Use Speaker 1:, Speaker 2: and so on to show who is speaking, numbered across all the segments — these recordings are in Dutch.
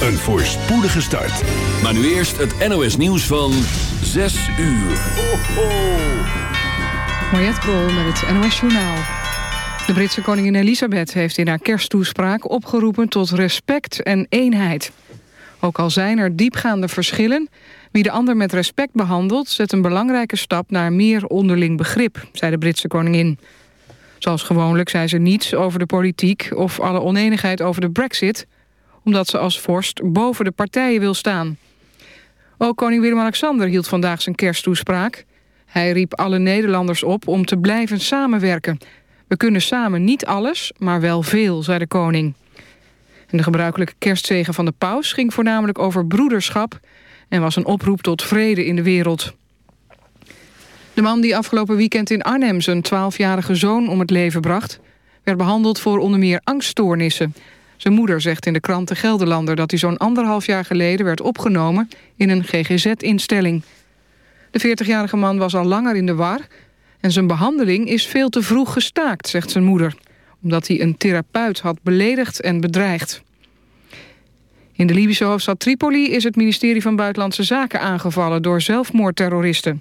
Speaker 1: een voorspoedige start.
Speaker 2: Maar nu eerst het NOS nieuws van 6 uur. Ho, ho.
Speaker 3: Mariette Krol met het NOS Journaal. De Britse koningin Elisabeth heeft in haar kersttoespraak opgeroepen tot respect en eenheid. Ook al zijn er diepgaande verschillen, wie de ander met respect behandelt... zet een belangrijke stap naar meer onderling begrip, zei de Britse koningin. Zoals gewoonlijk zei ze niets over de politiek of alle oneenigheid over de brexit... omdat ze als vorst boven de partijen wil staan. Ook koning Willem-Alexander hield vandaag zijn kersttoespraak. Hij riep alle Nederlanders op om te blijven samenwerken. We kunnen samen niet alles, maar wel veel, zei de koning. En de gebruikelijke kerstzegen van de paus ging voornamelijk over broederschap... en was een oproep tot vrede in de wereld. De man die afgelopen weekend in Arnhem zijn 12-jarige zoon om het leven bracht... werd behandeld voor onder meer angststoornissen. Zijn moeder zegt in de krant De Gelderlander... dat hij zo'n anderhalf jaar geleden werd opgenomen in een GGZ-instelling. De 40-jarige man was al langer in de war... en zijn behandeling is veel te vroeg gestaakt, zegt zijn moeder omdat hij een therapeut had beledigd en bedreigd. In de Libische hoofdstad Tripoli is het ministerie van Buitenlandse Zaken aangevallen door zelfmoordterroristen.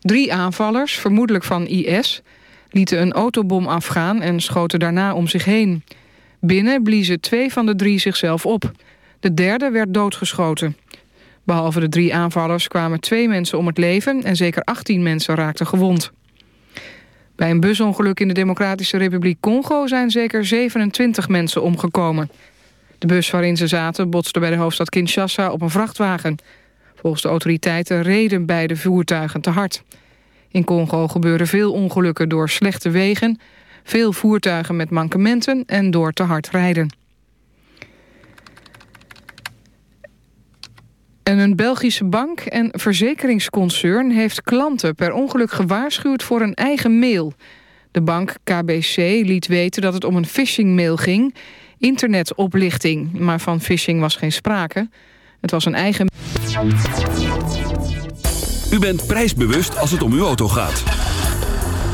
Speaker 3: Drie aanvallers, vermoedelijk van IS, lieten een autobom afgaan en schoten daarna om zich heen. Binnen bliezen twee van de drie zichzelf op. De derde werd doodgeschoten. Behalve de drie aanvallers kwamen twee mensen om het leven... en zeker 18 mensen raakten gewond. Bij een busongeluk in de Democratische Republiek Congo... zijn zeker 27 mensen omgekomen. De bus waarin ze zaten botste bij de hoofdstad Kinshasa op een vrachtwagen. Volgens de autoriteiten reden beide voertuigen te hard. In Congo gebeuren veel ongelukken door slechte wegen... veel voertuigen met mankementen en door te hard rijden. En een Belgische bank en verzekeringsconcern heeft klanten per ongeluk gewaarschuwd voor een eigen mail. De bank KBC liet weten dat het om een phishing-mail ging, internetoplichting, maar van phishing was geen sprake. Het was een eigen.
Speaker 2: U bent prijsbewust als het om uw auto gaat.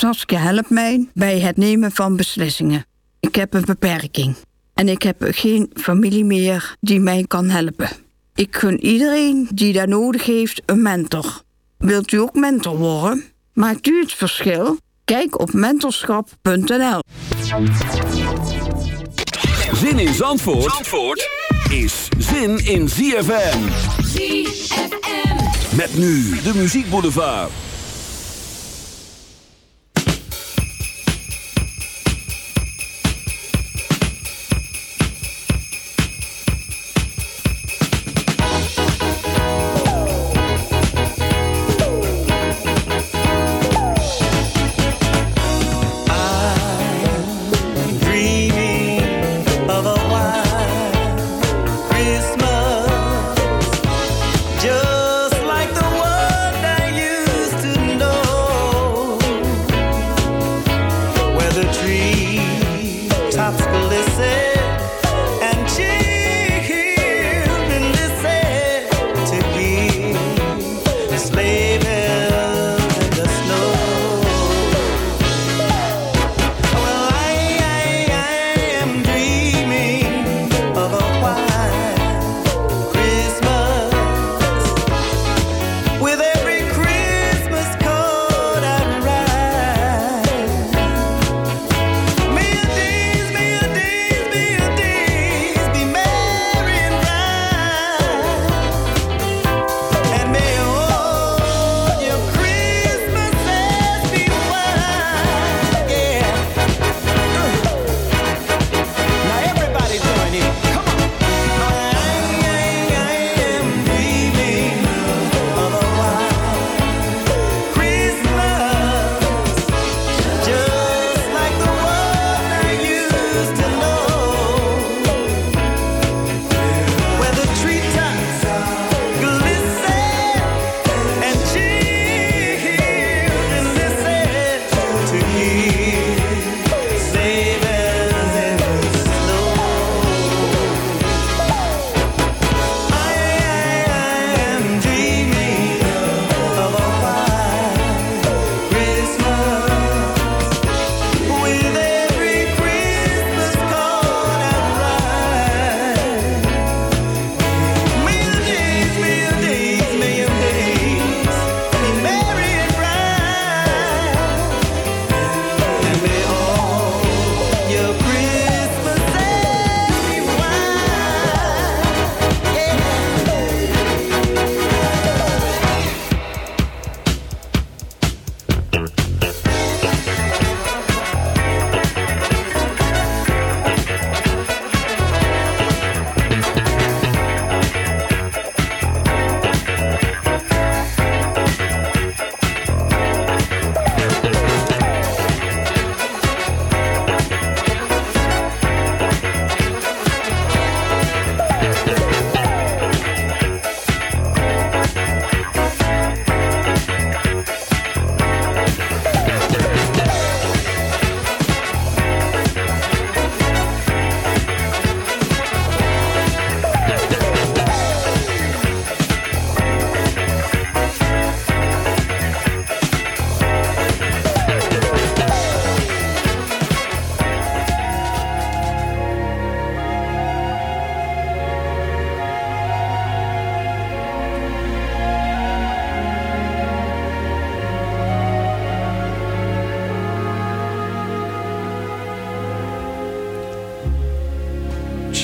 Speaker 4: Saskia helpt mij bij het nemen van beslissingen. Ik heb een beperking en ik heb geen familie meer die mij kan helpen. Ik gun iedereen die daar nodig heeft een mentor. Wilt u ook mentor worden? Maakt u het verschil? Kijk op mentorschap.nl.
Speaker 2: Zin in Zandvoort, Zandvoort is zin in ZFM.
Speaker 5: ZFM.
Speaker 2: Met nu de muziekboulevard.
Speaker 6: dreaming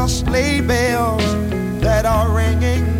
Speaker 7: the sleigh
Speaker 8: bells that are ringing.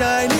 Speaker 2: shining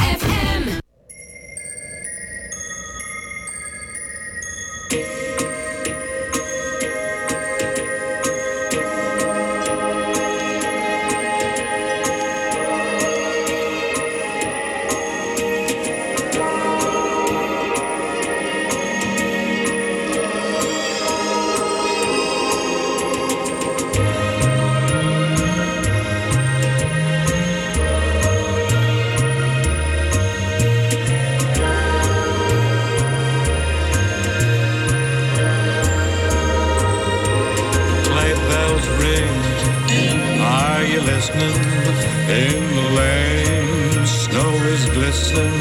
Speaker 9: Are you listening? In the lane, snow is glistening.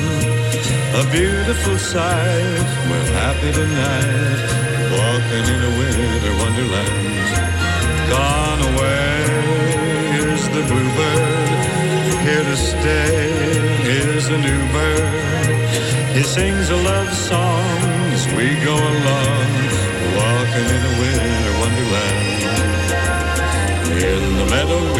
Speaker 9: A beautiful sight. We're happy tonight, walking in a winter wonderland. Gone away is the bluebird. Here to stay is a new bird. He sings a love song as we go along, walking in a winter wonderland. In the meadow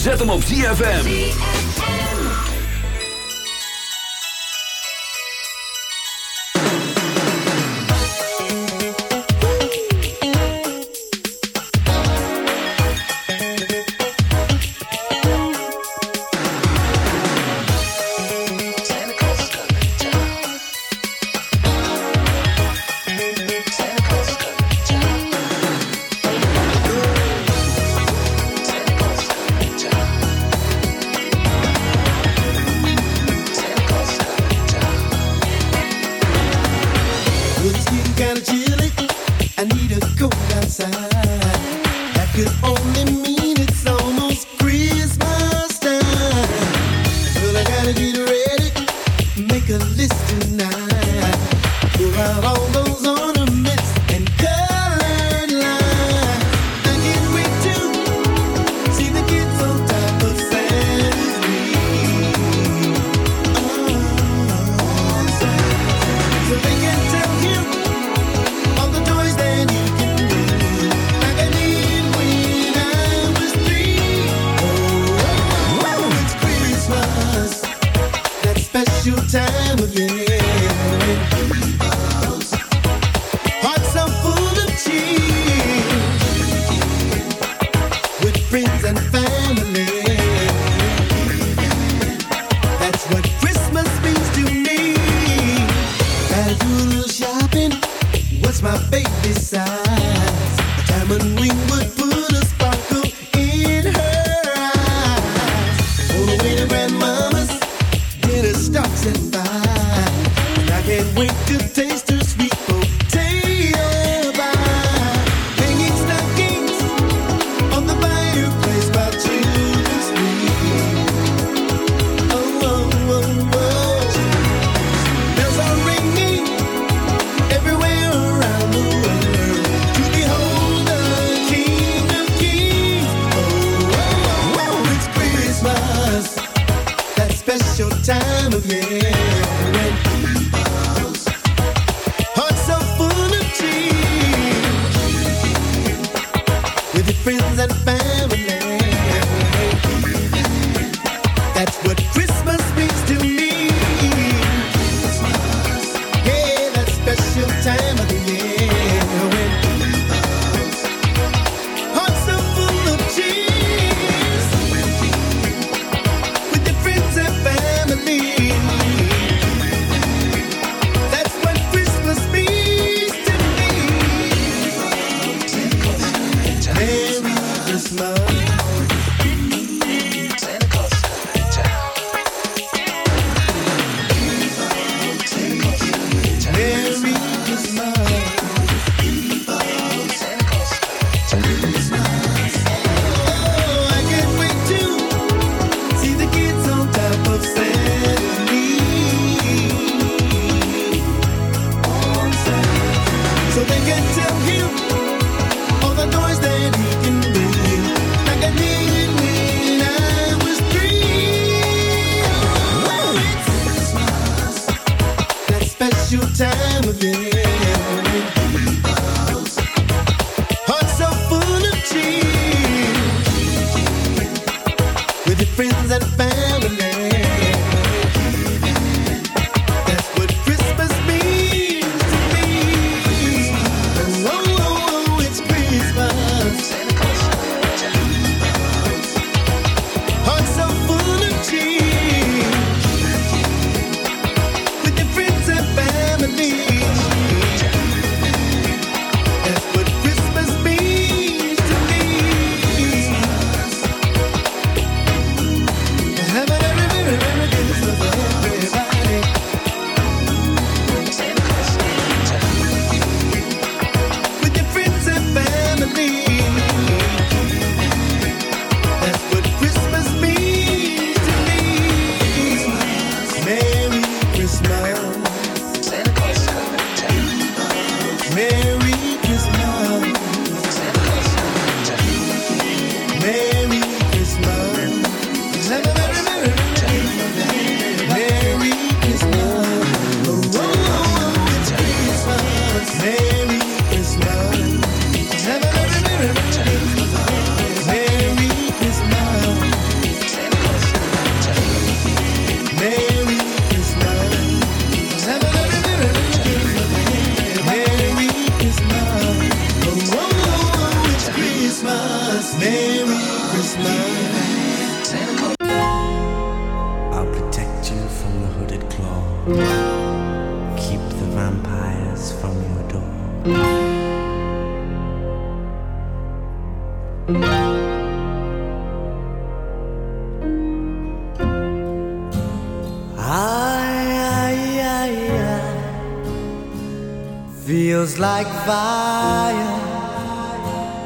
Speaker 10: Zet hem op ZFM.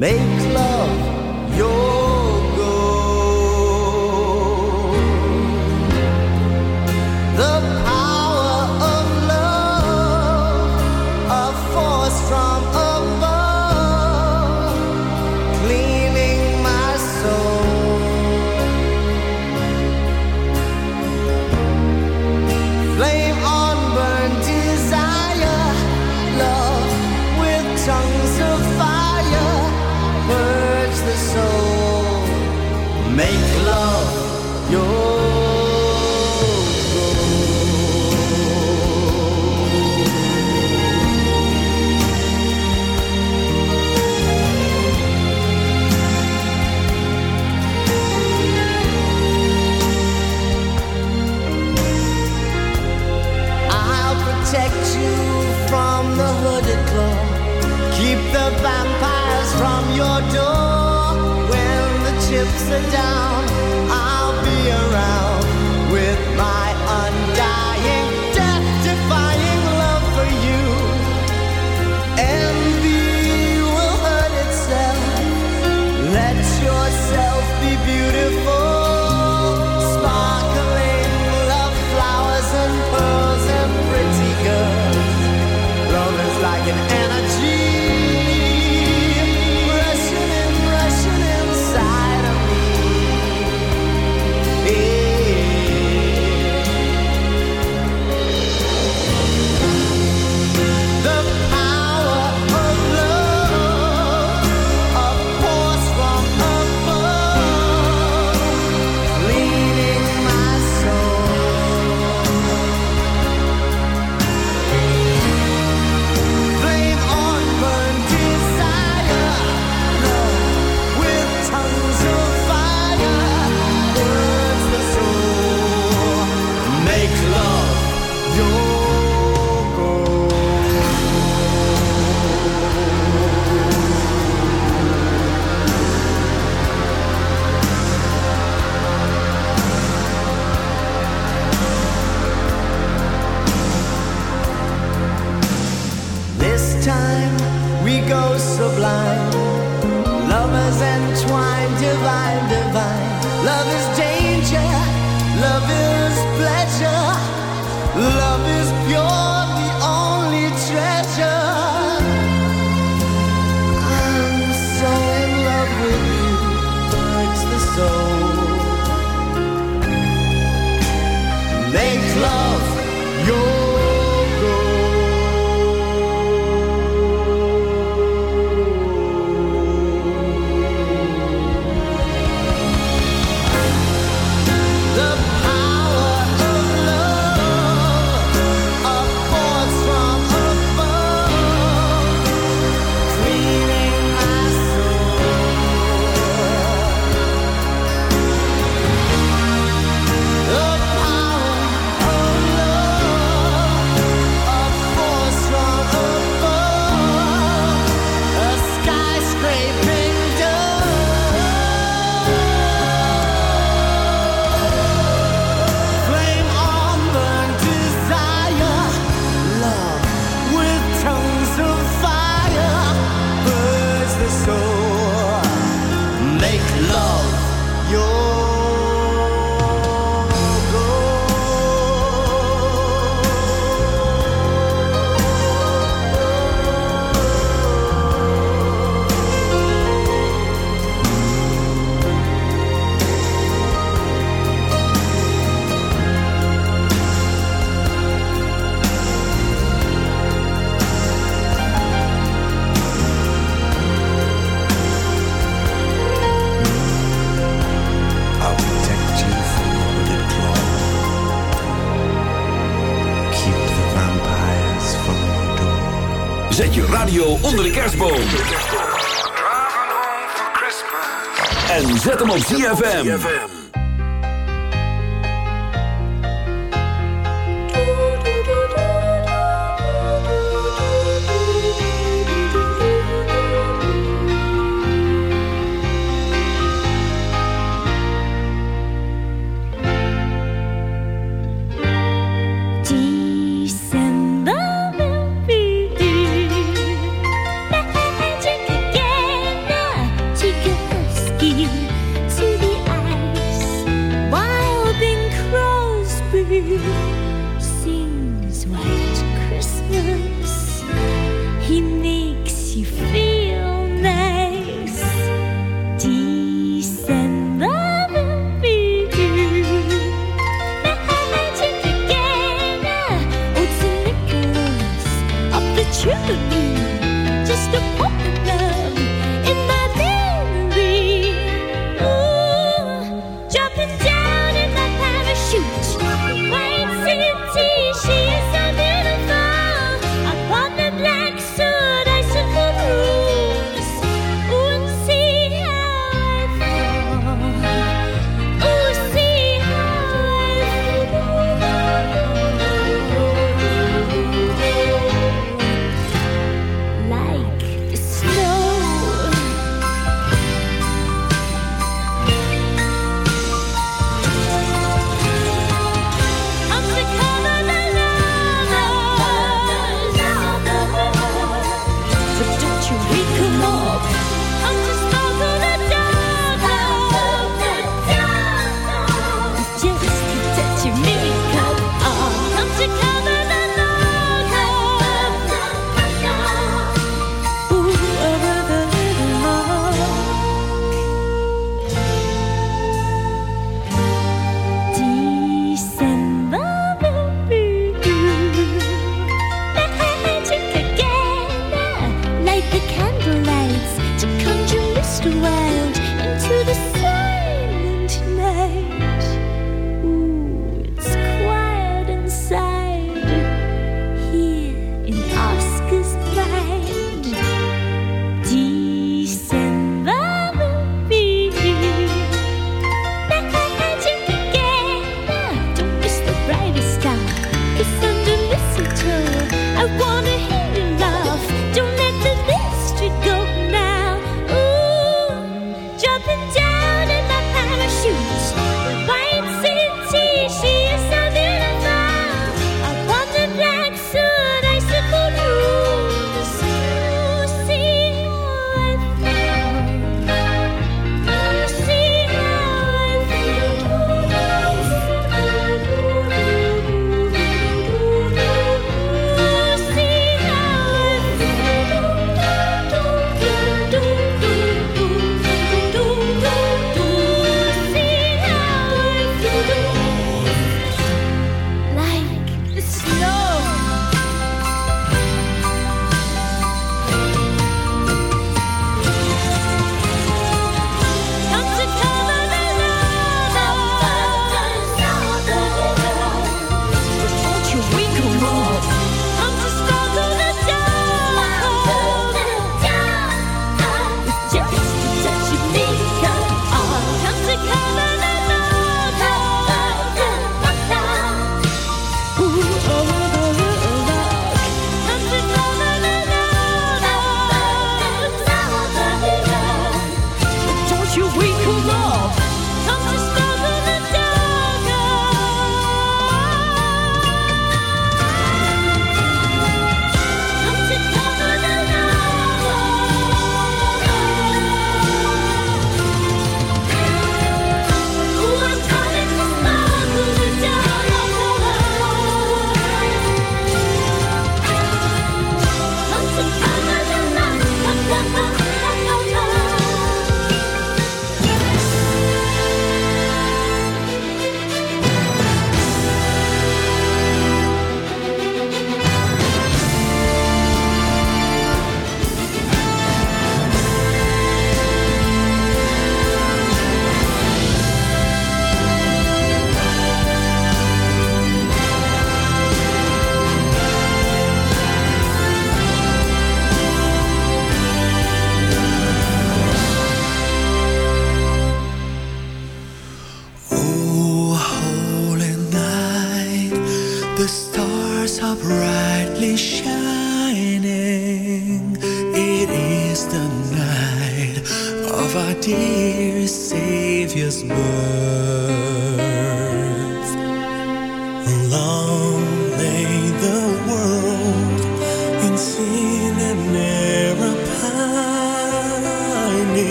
Speaker 6: Make love your hips are down, I'll be around with my